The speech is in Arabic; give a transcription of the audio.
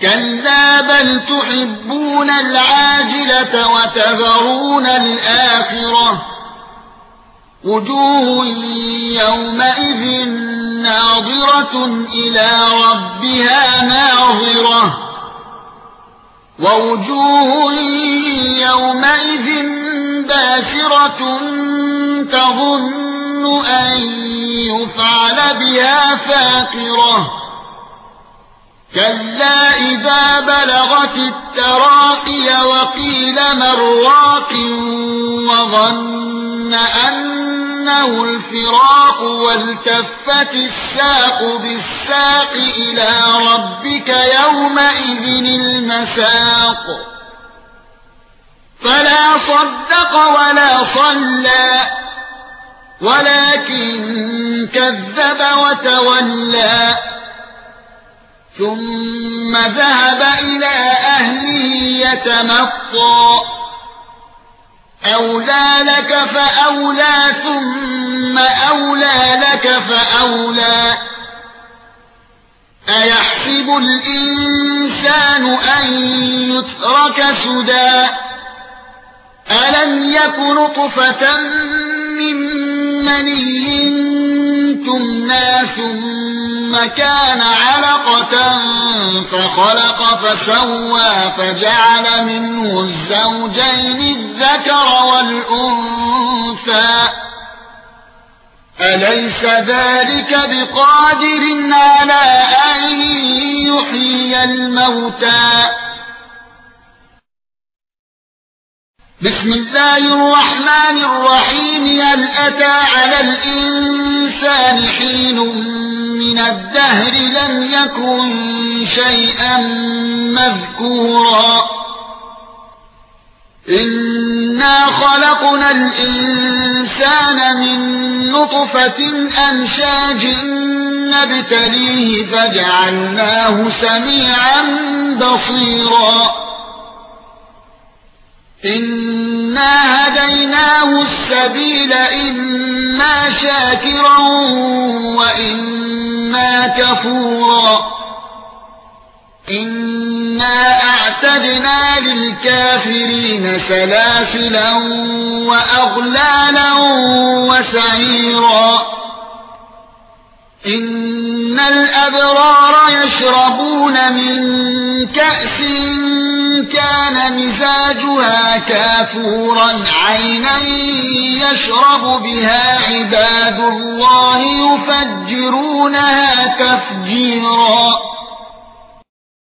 كَلَّا بَلْ تُحِبُّونَ الْعَاجِلَةَ وَتَذَرُونَ الْآخِرَةَ وُجُوهٌ يَوْمَئِذٍ نَاظِرَةٌ إِلَى رَبِّهَا نَاظِرَةٌ وَوُجُوهٌ يَوْمَئِذٍ بَاسِرَةٌ تَظُنُّ أَن يُفْعَلَ بِهَا فَاقِرَةٌ كَلَّا إِذَا بَلَغَتِ التَّرَاقِيَ وَقِيلَ مَنْ رَاقٍ وَظَنَّ أَنَّهُ الْفِرَاقُ وَالْتَفَّتِ السَّاقُ بِالسَّاقِ إِلَى رَبِّكَ يَوْمَئِذٍ الْمَسَاقُ فَلَا صَدَّقَ وَلَا صَلَّى وَلَكِن كَذَّبَ وَتَوَلَّى ثُمَّ ذَهَبَ إِلَى أَهْلِهِ يَتَمَطَّى. أَوْلَى لَكَ فَأَوْلَى ثُمَّ أَوْلَى لَكَ فَأَوْلَى. أَيَحْسَبُ الْإِنسَانُ أَن يُتْرَكَ سُدًى؟ أَلَمْ يَكُ نُطْفَةً مِّن مَّنِيٍّ تُمْنَىٰ ثُمَّ كَانَ عَلَقَةً فَخَلَقَ فَسَوَّى فَجَعَلَ مِنْهُ الزَّوْجَيْنِ الذَّكَرَ وَالْأُنثَى أَلَيْسَ ذَلِكَ بِقَادِرٍ عَلَى أَن يُحْيِيَ الْمَوْتَى بسم الله الرحمن الرحيم هل اتى على الانسان حين من الدهر لم يكن شيئا مذكورا. إنا خلقنا الإنسان من نطفة أمشاج نبتليه فجعلناه سميعا بصيرا. إنا هديناه السبيل إما شاكرا وإما كفورا إنا أعتدنا للكافرين سلاسلا وأغلالا وسعيرا إن الأبرار يشربون من كأس كان مزاجها كافورا عينا يشرب بها عباد الله يفجرونها تفجيرا.